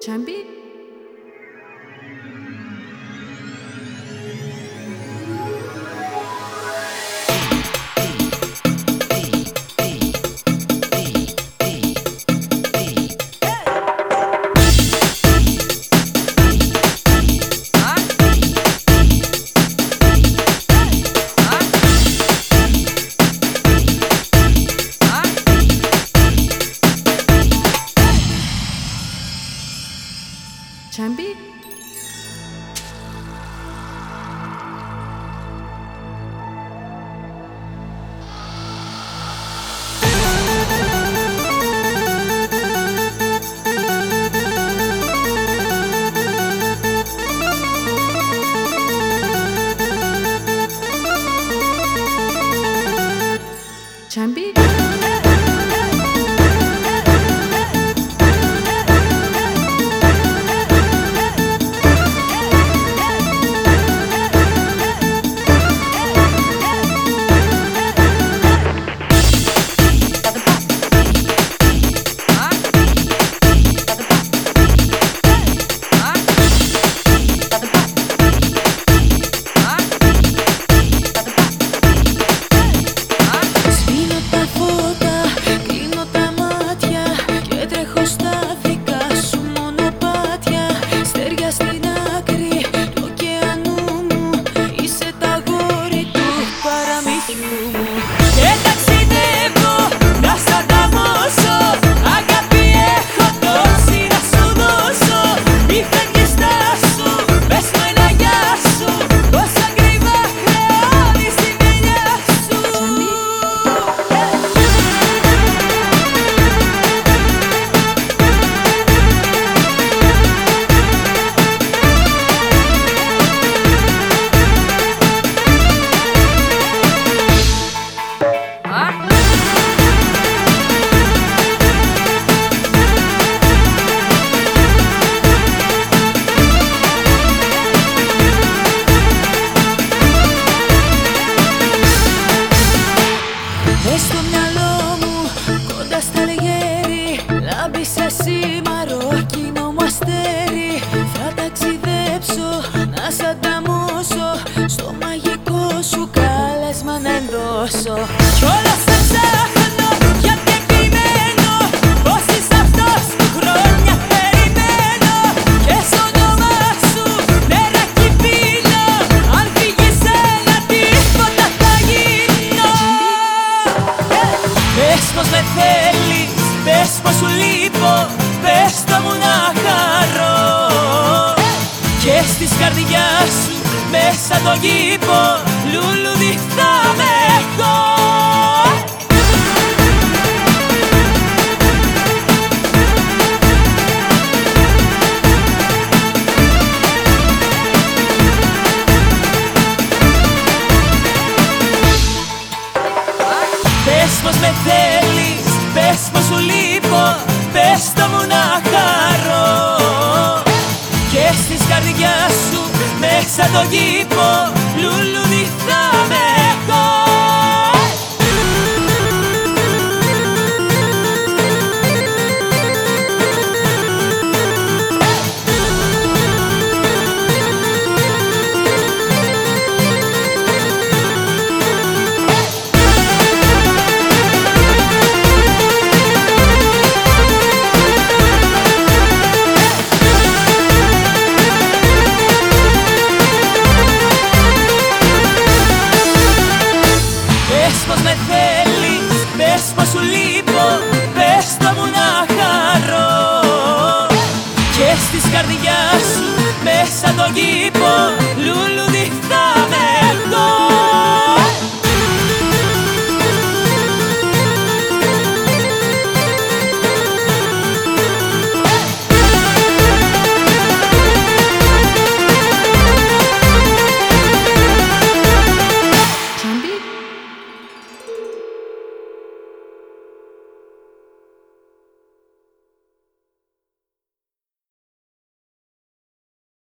产品。Jambi? Jambi? You. καρδιά σου μέσα το κήπο λουλουδι το κήπο